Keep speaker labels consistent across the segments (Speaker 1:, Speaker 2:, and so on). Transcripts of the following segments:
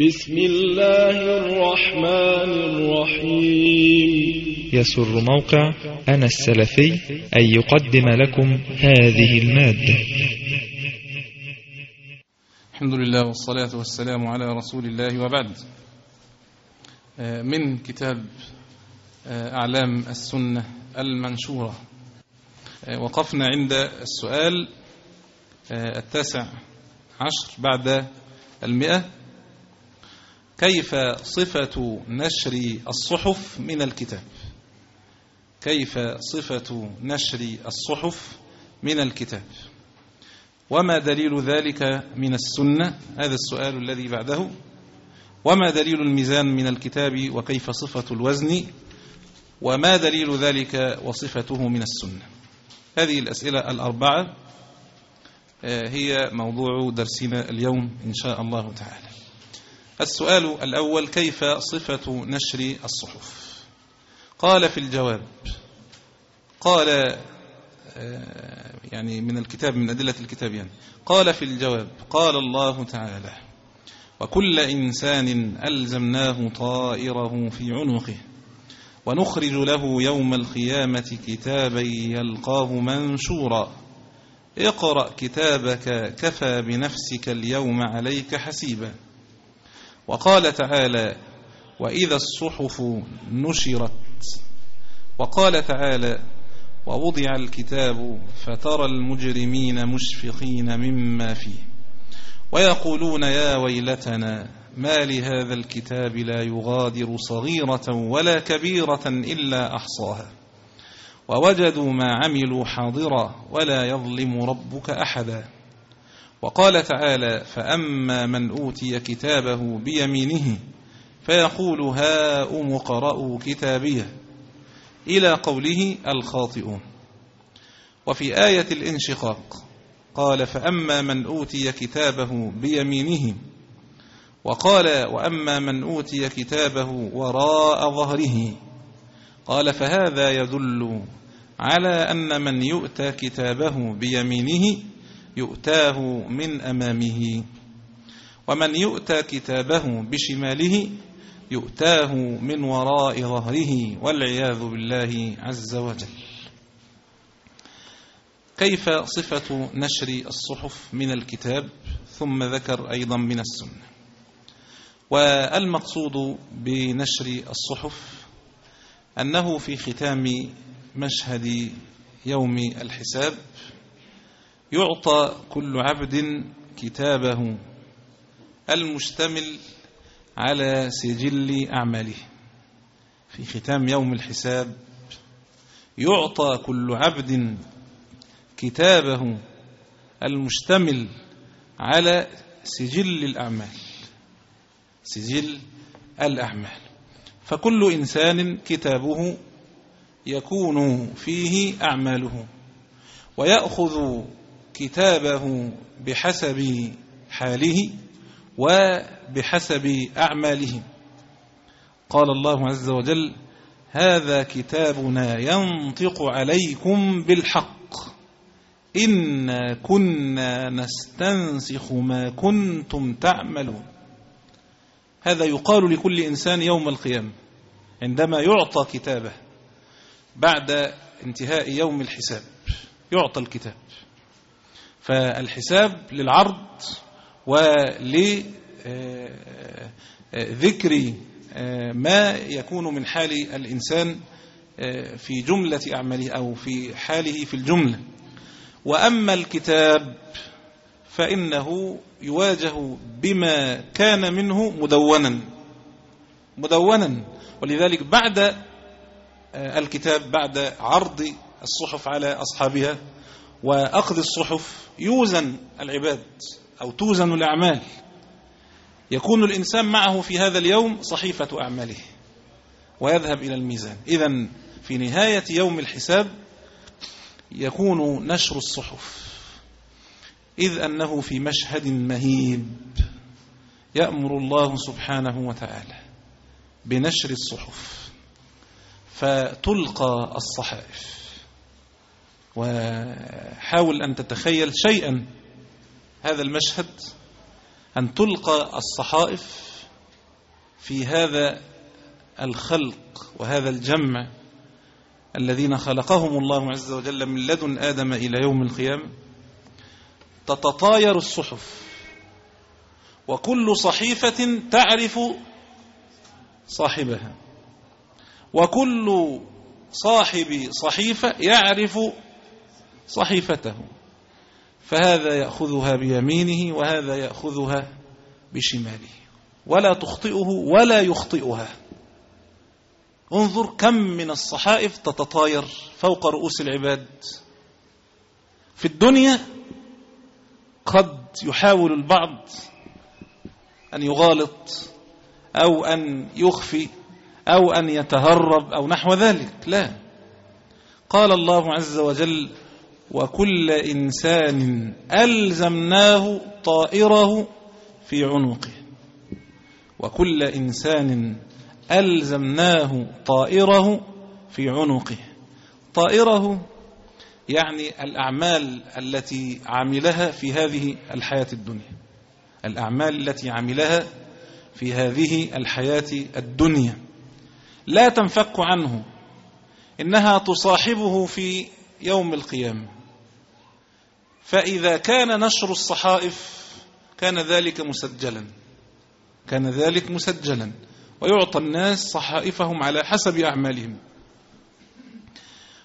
Speaker 1: بسم الله الرحمن الرحيم.
Speaker 2: يسر موقع أنا السلفي أن يقدم لكم هذه المادة.
Speaker 3: الحمد لله والصلاة والسلام على رسول الله وبعد. من كتاب أعلام السنة المنشورة. وقفنا عند السؤال التاسع عشر بعد المئة. كيف صفة نشر الصحف من الكتاب؟ كيف صفة نشر الصحف من الكتاب؟ وما دليل ذلك من السنة؟ هذا السؤال الذي بعده. وما دليل الميزان من الكتاب؟ وكيف صفة الوزن؟ وما دليل ذلك وصفته من السنة؟ هذه الأسئلة الأربعة هي موضوع درسنا اليوم إن شاء الله تعالى. السؤال الأول كيف صفة نشر الصحف؟ قال في الجواب قال يعني من الكتاب من أدلة الكتاب يعني قال في الجواب قال الله تعالى وكل إنسان ألزمناه طائره في عنقه ونخرج له يوم القيامة كتابا يلقاه منشورا اقرأ كتابك كفى بنفسك اليوم عليك حسيبا. وقال تعالى وإذا الصحف نشرت. وقال تعالى ووضع الكتاب فترى المجرمين مشفقين مما فيه. ويقولون يا ويلتنا ما لهذا الكتاب لا يغادر صغيرة ولا كبيرة إلا أحصاها. ووجدوا ما عملوا حاضرا ولا يظلم ربك أحدا. وقال تعالى فأما من أوتي كتابه بيمينه فيقول هاؤم اقرءوا كتابيه إلى قوله الخاطئون. وفي آية الانشقاق قال فأما من أوتي كتابه بيمينه وقال وأما من أوتي كتابه وراء ظهره قال فهذا يدل على أن من يؤتى كتابه بيمينه يؤتاه من أمامه. ومن يؤتى كتابه بشماله يؤتاه من وراء ظهره والعياذ بالله عز وجل. كيف صفة نشر الصحف من الكتاب؟ ثم ذكر أيضا من السنة. والمقصود بنشر الصحف أنه في ختام مشهد يوم الحساب يعطى كل عبد كتابه المشتمل على سجل أعماله. في ختام يوم الحساب يعطى كل عبد كتابه المشتمل على سجل الأعمال. سجل الأعمال. فكل إنسان كتابه يكون فيه أعماله ويأخذ كتابه بحسب حاله وبحسب أعماله. قال الله عز وجل هذا كتابنا ينطق عليكم بالحق. إنا كنا نستنسخ ما كنتم تعملون. هذا يقال لكل إنسان يوم القيامة عندما يعطى كتابه بعد انتهاء يوم الحساب. يعطى الكتاب. فالحساب للعرض ولذكر ما يكون من حال الإنسان في جملة أعماله أو في حاله في الجملة. وأما الكتاب فإنه يواجه بما كان منه مدونا مدونا. ولذلك بعد الكتاب بعد عرض الصحف على أصحابها وأخذ الصحف يوزن العباد أو توزن الأعمال. يكون الإنسان معه في هذا اليوم صحيفة أعماله ويذهب إلى الميزان. إذا في نهاية يوم الحساب يكون نشر الصحف. إذ أنه في مشهد مهيب يأمر الله سبحانه وتعالى بنشر الصحف. فتلقى الصحائف. وحاول أن تتخيل شيئا هذا المشهد أن تلقى الصحائف في هذا الخلق وهذا الجمع الذين خلقهم الله عز وجل من لدن آدم إلى يوم القيامة. تتطاير الصحف وكل صحيفة تعرف صاحبها وكل صاحب صحيفة يعرف صحيفته فهذا يأخذها بيمينه وهذا يأخذها بشماله ولا تخطئه ولا يخطئها. انظر كم من الصحائف تتطاير فوق رؤوس العباد. في الدنيا قد يحاول البعض أن يغالط أو أن يخفي أو أن يتهرب أو نحو ذلك لا. قال الله عز وجل وكل إنسان ألزمناه طائره في عنقه. وكل إنسان ألزمناه طائره في عنقه. طائره يعني الأعمال التي عملها في هذه الحياة الدنيا. الأعمال التي عملها في هذه الحياة الدنيا. لا تنفك عنه. إنها تصاحبه في يوم القيامة. فإذا كان نشر الصحائف كان ذلك مسجلا. كان ذلك مسجلا. ويعطى الناس صحائفهم على حسب أعمالهم.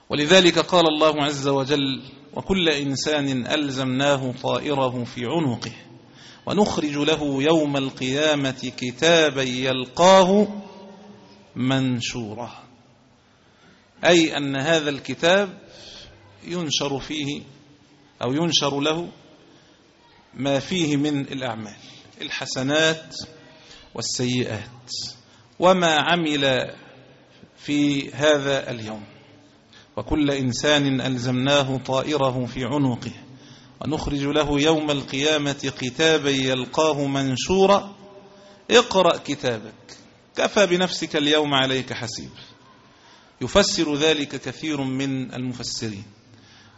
Speaker 3: ولذلك قال الله عز وجل وكل إنسان ألزمناه طائره في عنقه ونخرج له يوم القيامة كتابا يلقاه منشورا. أي أن هذا الكتاب ينشر فيه أو ينشر له ما فيه من الأعمال الحسنات والسيئات وما عمل في هذا اليوم. وكل إنسان ألزمناه طائره في عنقه. ونخرج له يوم القيامة كتابا يلقاه منشورا اقرأ كتابك كفى بنفسك اليوم عليك حسيب. يفسر ذلك كثير من المفسرين.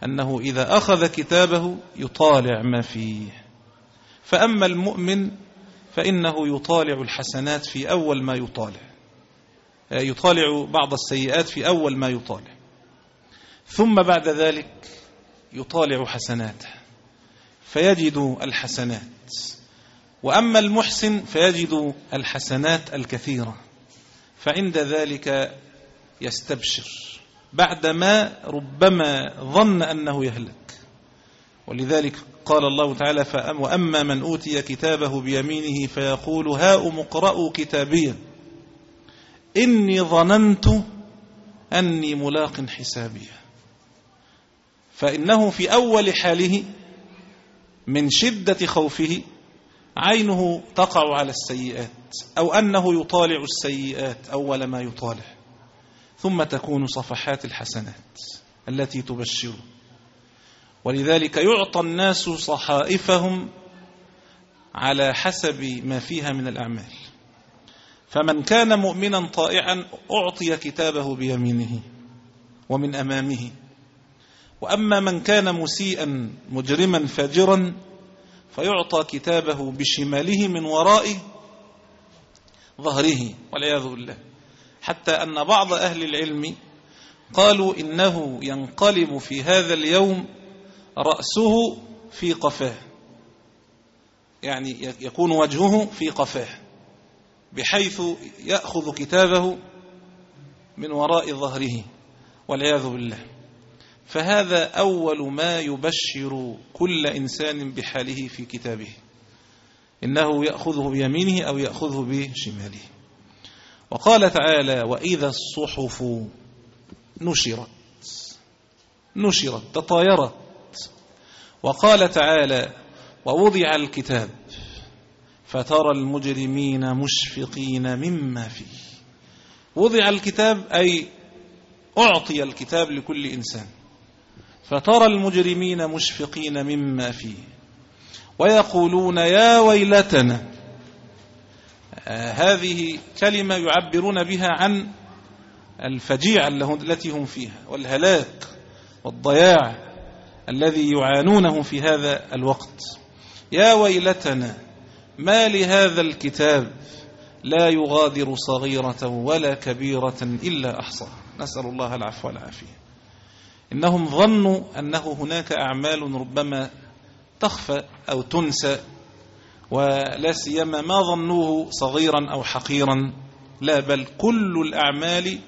Speaker 3: أنه إذا أخذ كتابه يطالع ما فيه. فأما المؤمن فإنه يطالع الحسنات في أول ما يطالع. يطالع بعض السيئات في أول ما يطالع. ثم بعد ذلك يطالع حسناته. فيجد الحسنات. وأما المحسن فيجد الحسنات الكثيرة. فعند ذلك يستبشر. بعدما ربما ظن أنه يهلك. ولذلك قال الله تعالى وأما من أوتي كتابه بيمينه فيقول هاؤم اقرأوا كتابيا. إني ظننت أني ملاق حسابيا فإنه في أول حاله من شدة خوفه عينه تقع على السيئات أو أنه يطالع السيئات أول ما يطالع. ثم تكون صفحات الحسنات التي تبشره ولذلك يعطى الناس صحائفهم على حسب ما فيها من الأعمال. فمن كان مؤمنا طائعا أعطي كتابه بيمينه ومن أمامه. وأما من كان مسيئا مجرما فاجرا فيعطى كتابه بشماله من وراء ظهره والعياذ بالله. حتى أن بعض أهل العلم قالوا إنه ينقلب في هذا اليوم رأسه في قفاه. يعني يكون وجهه في قفاه. بحيث يأخذ كتابه من وراء ظهره. والعياذ بالله. فهذا أول ما يبشر كل إنسان بحاله في كتابه. إنه يأخذه بيمينه أو يأخذه بشماله. وقال تعالى وإذا الصحف نشرت نشرت تطايرت. وقال تعالى ووضع الكتاب فترى المجرمين مشفقين مما فيه. وضع الكتاب أي أعطي الكتاب لكل إنسان فترى المجرمين مشفقين مما فيه. ويقولون يا ويلتنا هذه كلمة يعبرون بها عن الفجيعة التي هم فيها والهلاك والضياع الذي يعانونه في هذا الوقت. يا ويلتنا ما لهذا الكتاب؟ لا يغادر صغيرة ولا كبيرة إلا أحصاها. نسأل الله العفو والعافية. إنهم ظنوا أنه هناك أعمال ربما تخفى أو تنسى ولا سيما ما ظنوه صغيرا أو حقيرا لا بل كل الأعمال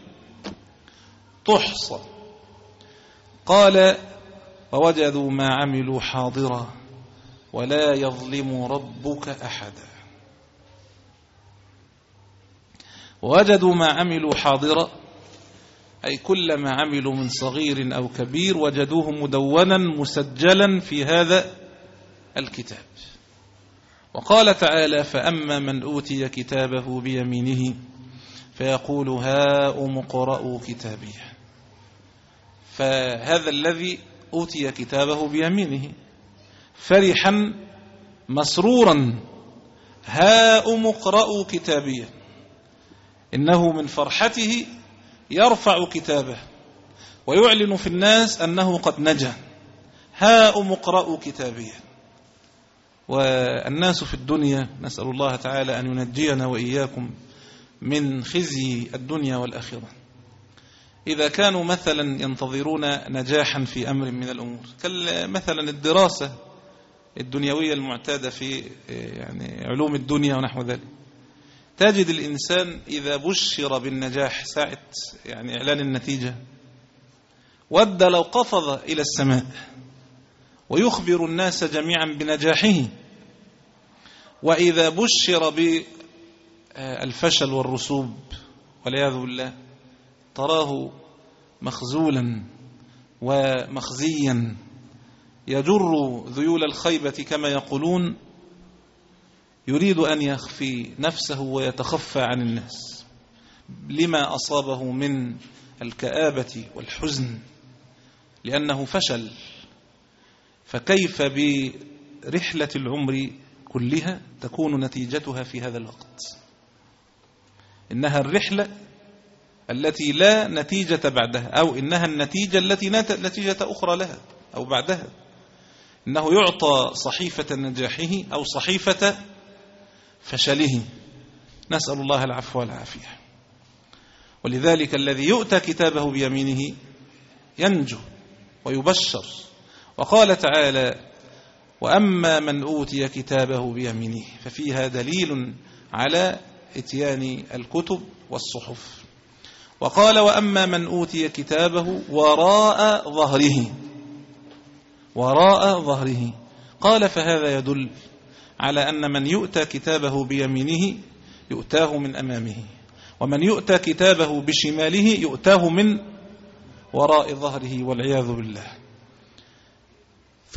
Speaker 3: تحصى. قال ووجدوا ما عملوا حاضرا ولا يظلم ربك أحدا. وجدوا ما عملوا حاضرا أي كل ما عملوا من صغير أو كبير وجدوه مدونا مسجلا في هذا الكتاب. وقال تعالى فأما من أوتي كتابه بيمينه فيقول هاؤم اقرءوا كتابي. فهذا الذي أوتي كتابه بيمينه. فرحا مسرورا هاؤم اقرءوا كتابي. إنه من فرحته يرفع كتابه. ويعلن في الناس أنه قد نجا. هاؤم اقرءوا كتابي. والناس في الدنيا نسأل الله تعالى أن ينجينا وإياكم من خزي الدنيا والآخرة. إذا كانوا مثلا ينتظرون نجاحا في أمر من الأمور مثلا الدراسة الدنيوية المعتادة في يعني علوم الدنيا ونحو ذلك. تجد الإنسان إذا بشر بالنجاح ساعة يعني إعلان النتيجة ود لو قفض إلى السماء. ويخبر الناس جميعا بنجاحه. وإذا بشر بالفشل والرسوب والعياذ بالله تراه مخزولا ومخزيا. يجر ذيول الخيبة كما يقولون. يريد أن يخفي نفسه ويتخفى عن الناس. لما أصابه من الكآبة والحزن لأنه فشل. فكيف برحلة العمر كلها تكون نتيجتها في هذا الوقت؟ إنها الرحلة التي لا نتيجة بعدها أو إنها النتيجة التي نتيجة أخرى لها أو بعدها. إنه يعطى صحيفة نجاحه أو صحيفة فشله. نسأل الله العفو والعافية. ولذلك الذي يؤتى كتابه بيمينه ينجو ويبشر وقال تعالى وأما من أوتي كتابه بيمينه ففيها دليل على إتيان الكتب والصحف. وقال وأما من أوتي كتابه وراء ظهره وراء ظهره. قال فهذا يدل على أن من يؤتى كتابه بيمينه يؤتاه من أمامه ومن يؤتى كتابه بشماله يؤتاه من وراء ظهره والعياذ بالله.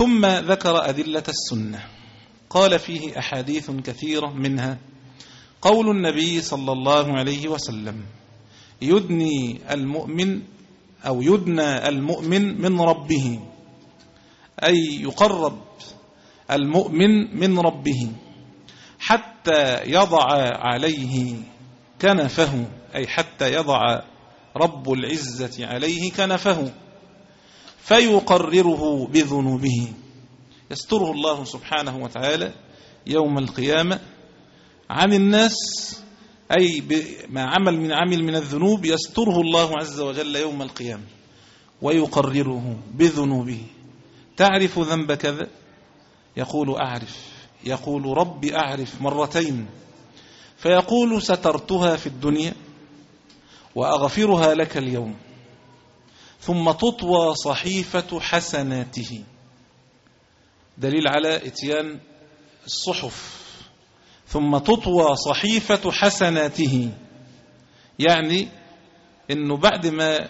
Speaker 3: ثم ذكر أدلة السنة. قال فيه أحاديث كثيرة منها قول النبي صلى الله عليه وسلم يدني المؤمن أو يدنى المؤمن من ربه أي يقرب المؤمن من ربه حتى يضع عليه كنفه أي حتى يضع رب العزة عليه كنفه. فيقرره بذنوبه. يستره الله سبحانه وتعالى يوم القيامة عن الناس أي ما عمل من عمل من الذنوب يستره الله عز وجل يوم القيامة ويقرره بذنوبه. تعرف ذنب كذا؟ يقول أعرف يقول رب أعرف مرتين فيقول سترتها في الدنيا وأغفرها لك اليوم. ثم تطوى صحيفة حسناته. دليل على إتيان الصحف. ثم تطوى صحيفة حسناته. يعني إنه بعد ما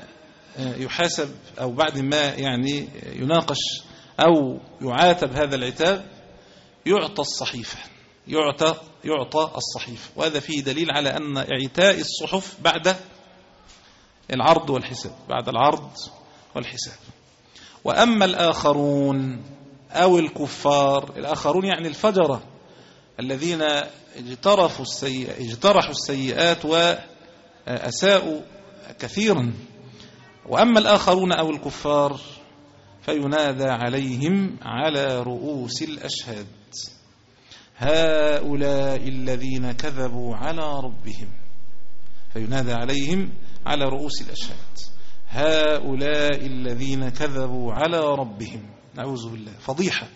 Speaker 3: يحاسب أو بعد ما يعني يناقش أو يعاتب هذا العتاب يعطى الصحيفة. يعطى يعطى الصحيفة. وهذا فيه دليل على أن إعتاء الصحف بعد العرض والحساب بعد العرض والحساب. وأما الآخرون أو الكفار الآخرون يعني الفجرة الذين اجترفوا السيئات اجترحوا السيئات وأساءوا كثيرا. وأما الآخرون أو الكفار فينادى عليهم على رؤوس الأشهاد. هؤلاء الذين كذبوا على ربهم فينادى عليهم على رؤوس الأشهاد. هؤلاء الذين كذبوا على ربهم. نعوذ بالله. فضيحة.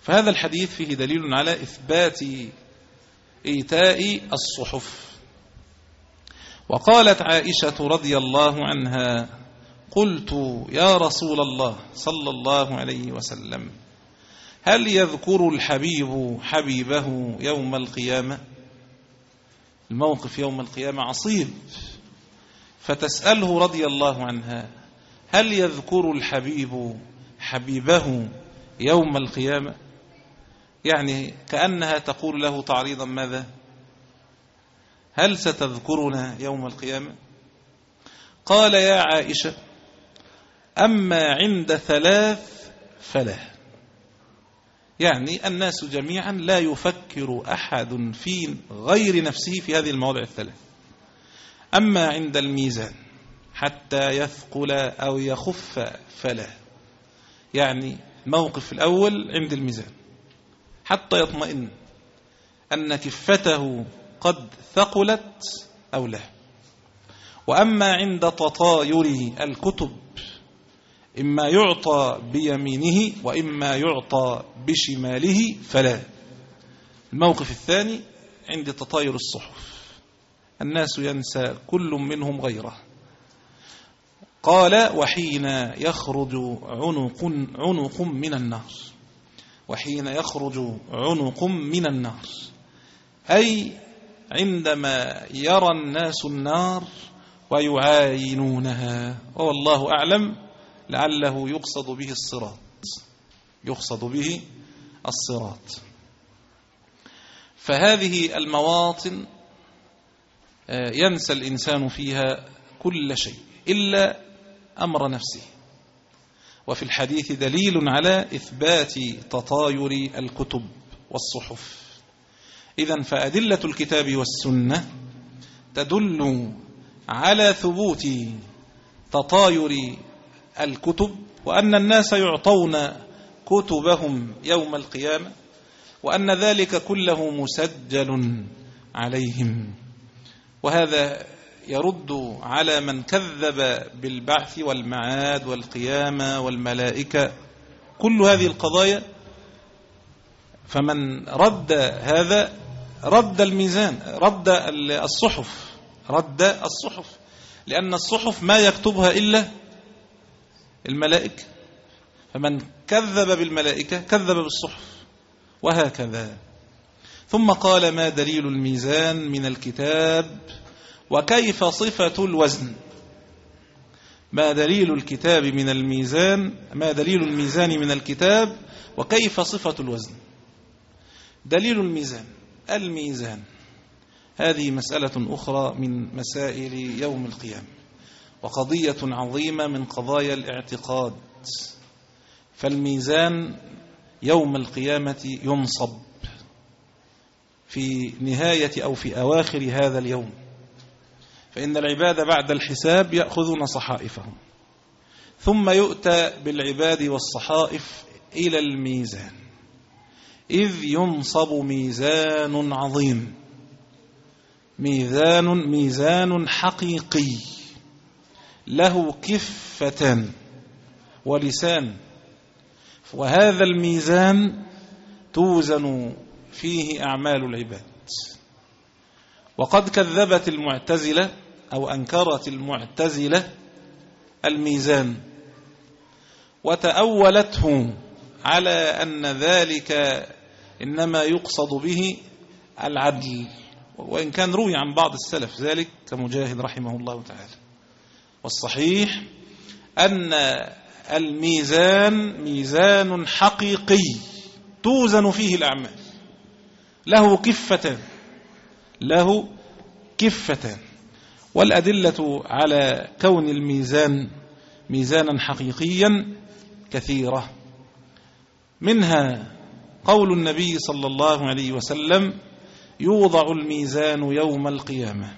Speaker 3: فهذا الحديث فيه دليل على إثبات إيتاء الصحف. وقالت عائشة رضي الله عنها قلت يا رسول الله صلى الله عليه وسلم هل يذكر الحبيب حبيبه يوم القيامة؟ الموقف يوم القيامة عصيب. فتسأله رضي الله عنها هل يذكر الحبيب حبيبه يوم القيامة؟ يعني كأنها تقول له تعريضا ماذا؟ هل ستذكرنا يوم القيامة؟ قال يا عائشة أما عند ثلاث فلا يعني الناس جميعا لا يفكر أحد في غير نفسه في هذه المواضع الثلاث. أما عند الميزان حتى يثقل أو يخف فلا. يعني الموقف الأول عند الميزان. حتى يطمئن أن كفته قد ثقلت أو لا. وأما عند تطاير الكتب إما يعطى بيمينه وإما يعطى بشماله فلا. الموقف الثاني عند تطاير الصحف. الناس ينسى كل منهم غيره. قال وحين يخرج عنق عنق من النار. وحين يخرج عنق من النار. أي عندما يرى الناس النار ويعاينونها والله أعلم لعله يقصد به الصراط يقصد به الصراط. فهذه المواطن ينسى الإنسان فيها كل شيء إلا أمر نفسه. وفي الحديث دليل على إثبات تطاير الكتب والصحف. إذا فأدلة الكتاب والسنة تدل على ثبوت تطاير الكتب وأن الناس يعطون كتبهم يوم القيامة وأن ذلك كله مسجل عليهم. وهذا يرد على من كذب بالبعث والمعاد والقيامة والملائكة. كل هذه القضايا فمن رد هذا رد الميزان رد الصحف رد الصحف. لأن الصحف ما يكتبها إلا الملائكة. فمن كذب بالملائكة كذب بالصحف. وهكذا. ثم قال ما دليل الميزان من الكتاب وكيف صفة الوزن؟ ما دليل الكتاب من الميزان؟ ما دليل الميزان من الكتاب وكيف صفة الوزن؟ دليل الميزان الميزان. هذه مسألة أخرى من مسائل يوم القيامة وقضية عظيمة من قضايا الاعتقاد. فالميزان يوم القيامة ينصب. في نهاية أو في أواخر هذا اليوم. فإن العباد بعد الحساب يأخذون صحائفهم. ثم يؤتى بالعباد والصحائف إلى الميزان. إذ ينصب ميزان عظيم. ميزان ميزان حقيقي. له كفة ولسان. وهذا الميزان توزن فيه أعمال العباد. وقد كذبت المعتزلة أو أنكرت المعتزلة الميزان وتأولته على أن ذلك إنما يقصد به العدل. وإن كان روي عن بعض السلف ذلك كمجاهد رحمه الله تعالى. والصحيح أن الميزان ميزان حقيقي توزن فيه الأعمال. له كفتان له كفتان والأدلة على كون الميزان ميزانا حقيقيا كثيرة. منها قول النبي صلى الله عليه وسلم يوضع الميزان يوم القيامة.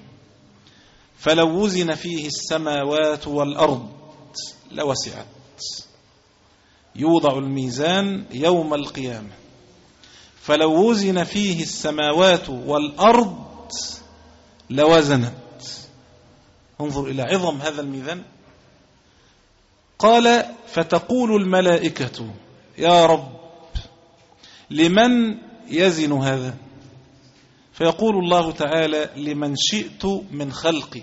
Speaker 3: فلو وزن فيه السماوات والأرض لوسعت. يوضع الميزان يوم القيامة. فلو وزن فيه السماوات والأرض لوزنت. انظر إلى عظم هذا الميزان. قال فتقول الملائكة يا رب لمن يزن هذا؟ فيقول الله تعالى لمن شئت من خلقي.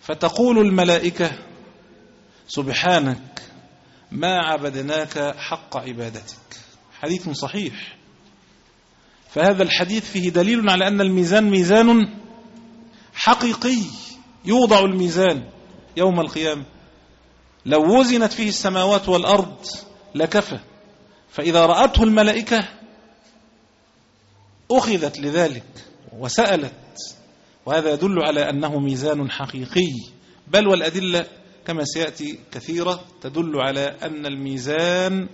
Speaker 3: فتقول الملائكة سبحانك ما عبدناك حق عبادتك. حديث صحيح. فهذا الحديث فيه دليل على أن الميزان ميزان حقيقي يوضع الميزان يوم القيامة. لو وزنت فيه السماوات والأرض لكفى. فإذا رأته الملائكة أخذت لذلك وسألت. وهذا يدل على أنه ميزان حقيقي. بل والأدلة كما سيأتي كثيرة تدل على أن الميزان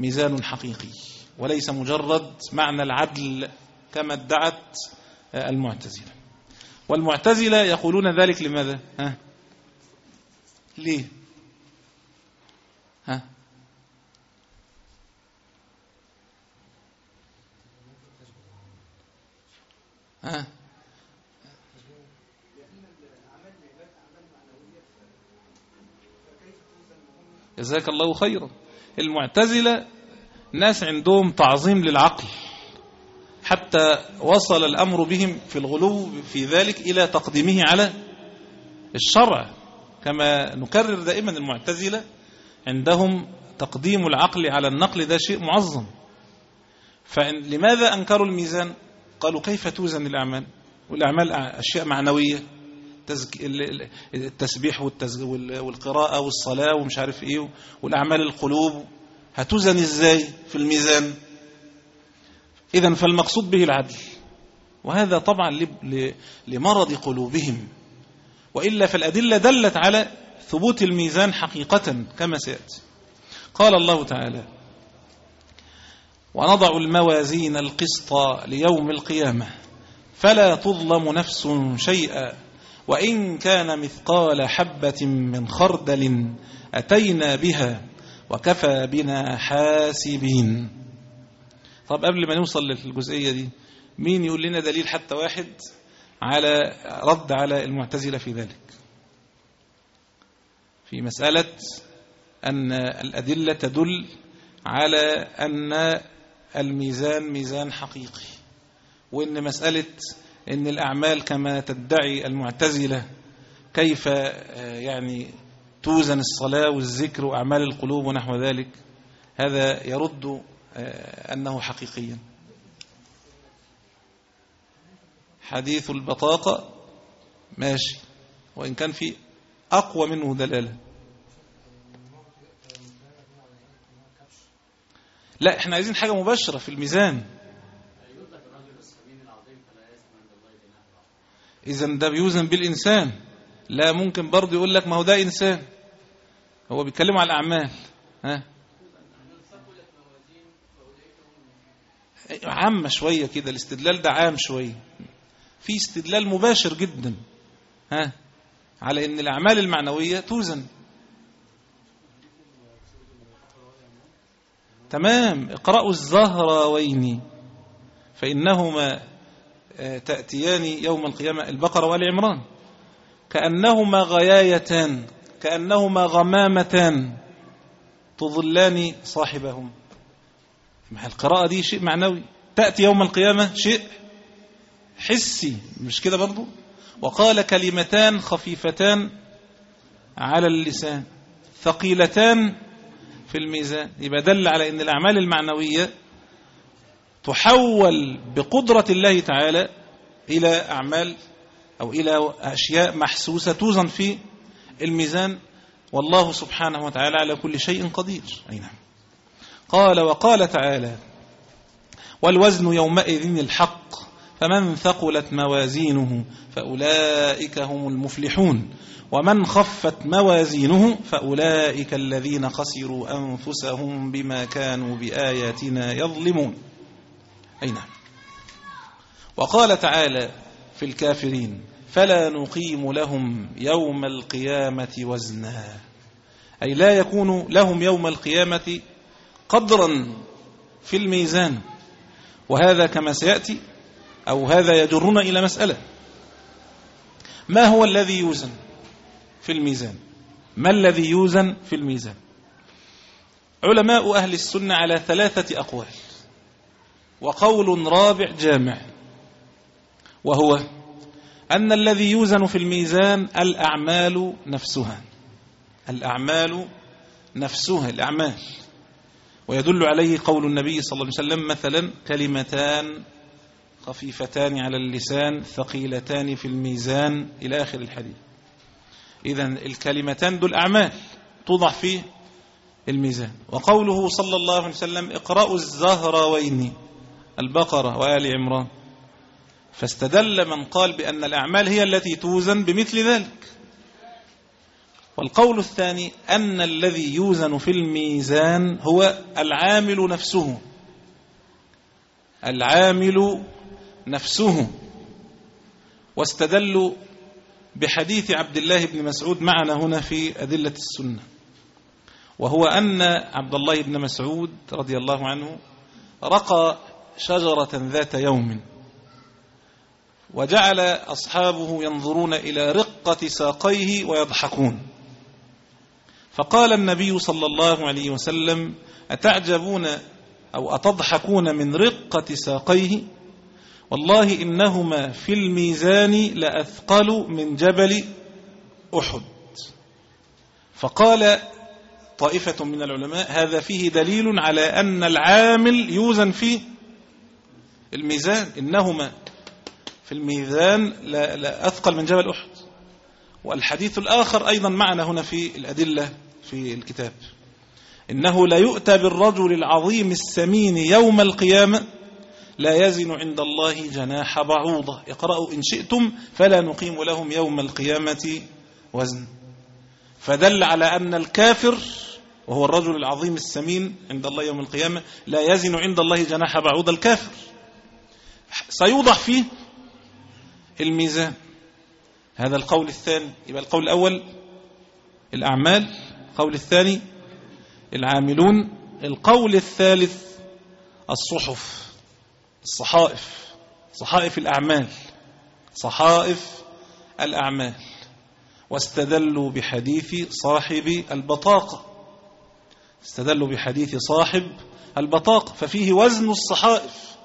Speaker 3: ميزان حقيقي. وليس مجرد معنى العدل كما ادعت المعتزلة والمعتزلة يقولون ذلك لماذا ها؟ ليه ها؟ ها؟ جزاك الله خيرا المعتزلة ناس عندهم تعظيم للعقل. حتى وصل الأمر بهم في الغلو في ذلك إلى تقديمه على الشرع. كما نكرر دائما المعتزلة عندهم تقديم العقل على النقل ده شيء معظم. فلماذا أنكروا الميزان؟ قالوا كيف توزن الأعمال؟ والأعمال أشياء معنوية. التسبيح والقراءة والصلاة ومش عارف إيه والأعمال القلوب. هتوزن إزاي في الميزان؟ إذا فالمقصود به العدل وهذا طبعا لمرض قلوبهم وإلا فالأدلة دلت على ثبوت الميزان حقيقة كما سيأتي. قال الله تعالى ونضع الموازين القسط ليوم القيامة فلا تظلم نفس شيئا وإن كان مثقال حبة من خردل أتينا بها وكفى بنا حاسبين. طب قبل ما نوصل للجزئية دي مين يقول لنا دليل حتى واحد على رد على المعتزلة في ذلك؟ في مسألة أن الأدلة تدل على أن الميزان ميزان حقيقي وأن مسألة أن الأعمال كما تدعي المعتزلة كيف يعني توزن الصلاة والذكر وأعمال القلوب ونحو ذلك هذا يرد أنه حقيقيا. حديث البطاقة ماشي. وإن كان في أقوى منه دلالة. لا إحنا عايزين حاجة مباشرة في الميزان. إذا ده بيوزن بالإنسان. لا ممكن برضه يقول لك ما هو ده إنسان. هو بيتكلم على الأعمال ها؟ عامة شوية كده الاستدلال ده عام شوية. في استدلال مباشر جدا ها؟ على إن الأعمال المعنوية توزن. تمام اقرأوا الزهراوين فإنهما تأتيان يوم القيامة البقرة والعمران. كأنهما غيايتان كأنهما غمامتان تظلان صاحبهم. القراءة دي شيء معنوي. تأتي يوم القيامة شيء حسي. مش كده برضو؟ وقال كلمتان خفيفتان على اللسان. ثقيلتان في الميزان. يبقى دل على إن الأعمال المعنوية تحول بقدرة الله تعالى إلى أعمال أو إلى أشياء محسوسة توزن في الميزان والله سبحانه وتعالى على كل شيء قدير. أي نعم. قال وقال تعالى والوزن يومئذ الحق فمن ثقلت موازينه فأولئك هم المفلحون ومن خفت موازينه فأولئك الذين خسروا أنفسهم بما كانوا بآياتنا يظلمون. أي نعم. وقال تعالى في الكافرين فلا نقيم لهم يوم القيامة وزنا. أي لا يكون لهم يوم القيامة قدرا في الميزان. وهذا كما سيأتي أو هذا يجرنا إلى مسألة. ما هو الذي يوزن في الميزان؟ ما الذي يوزن في الميزان؟ علماء أهل السنة على ثلاثة أقوال. وقول رابع جامع. وهو أن الذي يوزن في الميزان الأعمال نفسها. الأعمال نفسها الأعمال. ويدل عليه قول النبي صلى الله عليه وسلم مثلا كلمتان خفيفتان على اللسان ثقيلتان في الميزان إلى آخر الحديث. إذا الكلمتان دول أعمال توضع في الميزان. وقوله صلى الله عليه وسلم اقرأوا الزهراوين البقرة وآل عمران. فاستدل من قال بأن الأعمال هي التي توزن بمثل ذلك. والقول الثاني أن الذي يوزن في الميزان هو العامل نفسه. العامل نفسه. واستدلوا بحديث عبد الله بن مسعود معنا هنا في أدلة السنة. وهو أن عبد الله بن مسعود رضي الله عنه رقى شجرة ذات يوم. وجعل أصحابه ينظرون إلى رقة ساقيه ويضحكون. فقال النبي صلى الله عليه وسلم أتعجبون أو أتضحكون من رقة ساقيه؟ والله إنهما في الميزان لأثقل من جبل أحد. فقال طائفة من العلماء هذا فيه دليل على أن العامل يوزن في الميزان إنهما في الميزان لا, لا أثقل من جبل أحد. والحديث الآخر أيضا معنا هنا في الأدلة في الكتاب. إنه لا يؤتى بالرجل العظيم السمين يوم القيامة لا يزن عند الله جناح بعوضة. اقرأوا إن شئتم فلا نقيم لهم يوم القيامة وزن. فدل على أن الكافر وهو الرجل العظيم السمين عند الله يوم القيامة لا يزن عند الله جناح بعوضة الكافر. سيوضع فيه الميزان هذا القول الثاني يبقى القول الأول الأعمال القول الثاني العاملون القول الثالث الصحف الصحائف صحائف الأعمال صحائف الأعمال. واستدلوا بحديث صاحب البطاقة. استدلوا بحديث صاحب البطاقة. ففيه وزن الصحائف.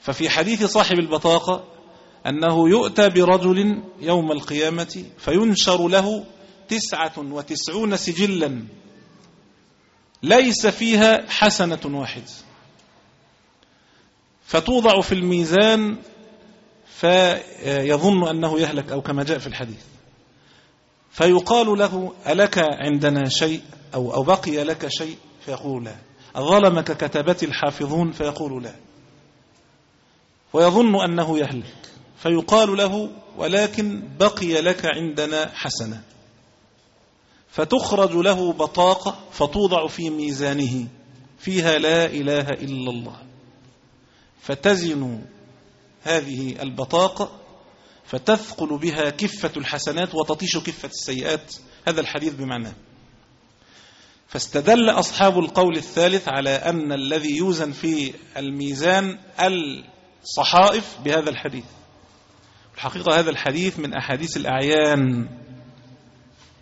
Speaker 3: ففي حديث صاحب البطاقة أنه يؤتى برجل يوم القيامة فينشر له تسعة وتسعون سجلا ليس فيها حسنة واحدة فتوضع في الميزان فيظن أنه يهلك أو كما جاء في الحديث. فيقال له ألك عندنا شيء أو, أو بقي لك شيء؟ فيقول لا. ظلمك كتبت الحافظون؟ فيقول لا. ويظن أنه يهلك. فيقال له ولكن بقي لك عندنا حسنة. فتخرج له بطاقة فتوضع في ميزانه فيها لا إله إلا الله. فتزن هذه البطاقة فتثقل بها كفة الحسنات وتطيش كفة السيئات. هذا الحديث بمعناه فاستدل أصحاب القول الثالث على أن الذي يوزن في الميزان الصحائف بهذا الحديث. الحقيقة هذا الحديث من أحاديث الأعيان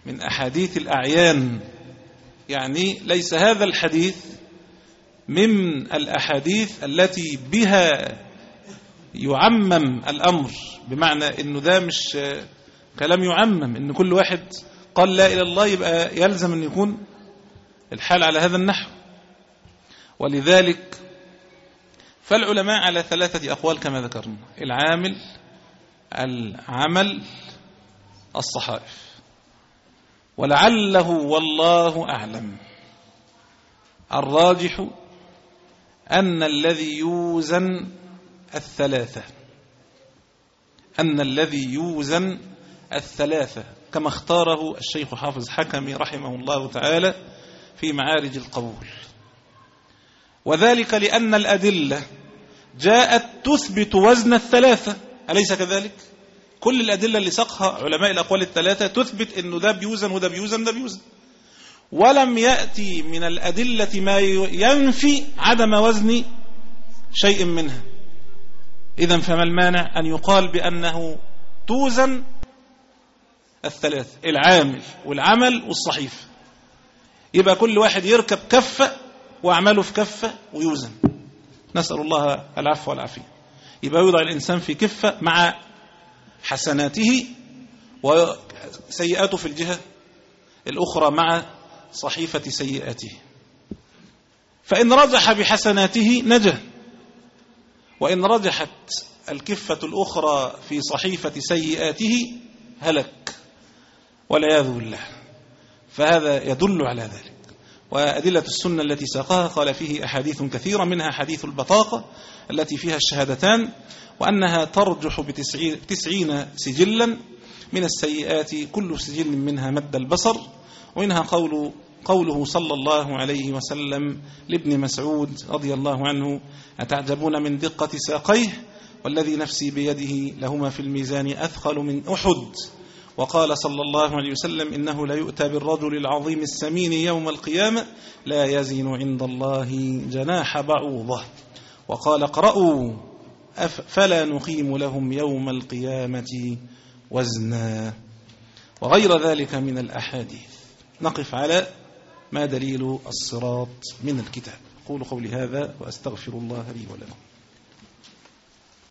Speaker 3: من أحاديث الأعيان. يعني ليس هذا الحديث من الأحاديث التي بها يعمم الأمر بمعنى أنه ده مش كلام يعمم أن كل واحد قال لا إلى الله يبقى يلزم أن يكون الحال على هذا النحو. ولذلك فالعلماء على ثلاثة أقوال كما ذكرنا. العامل العمل الصحائف. ولعله والله أعلم. الراجح أن الذي يوزن الثلاثة. أن الذي يوزن الثلاثة. كما اختاره الشيخ حافظ حكمي رحمه الله تعالى في معارج القبول. وذلك لأن الأدلة جاءت تثبت وزن الثلاثة. أليس كذلك؟ كل الأدلة اللي ساقها علماء الأقوال الثلاثة تثبت أنه ده بيوزن وده بيوزن وده بيوزن. ولم يأتي من الأدلة ما ينفي عدم وزن شيء منها. إذا فما المانع أن يقال بأنه توزن الثلاث العامل والعمل والصحيفة يبقى كل واحد يركب كفة وأعماله في كفة ويوزن. نسأل الله العفو والعافية. يبقى يوضع الإنسان في كفة مع حسناته وسيئاته في الجهة الأخرى مع صحيفة سيئاته. فإن رجح بحسناته نجا وإن رجحت الكفة الأخرى في صحيفة سيئاته هلك والعياذ بالله. فهذا يدل على ذلك. وأدلة السنة التي ساقها قال فيه أحاديث كثيرة منها حديث البطاقة التي فيها الشهادتان وأنها ترجح بتسعين سجلا من السيئات كل سجل منها مد البصر ومنها قول قوله صلى الله عليه وسلم لابن مسعود رضي الله عنه أتعجبون من دقة ساقيه؟ والذي نفسي بيده لهما في الميزان أثقل من أحد. وقال صلى الله عليه وسلم إنه لا يؤتى بالرجل العظيم السمين يوم القيامة لا يزن عند الله جناح بعوضة. وقال اقرأوا فلا نقيم لهم يوم القيامة وزنا. وغير ذلك من الأحاديث. نقف على ما دليل الصراط من الكتاب. قول قولي هذا وأستغفر الله لي ولكم.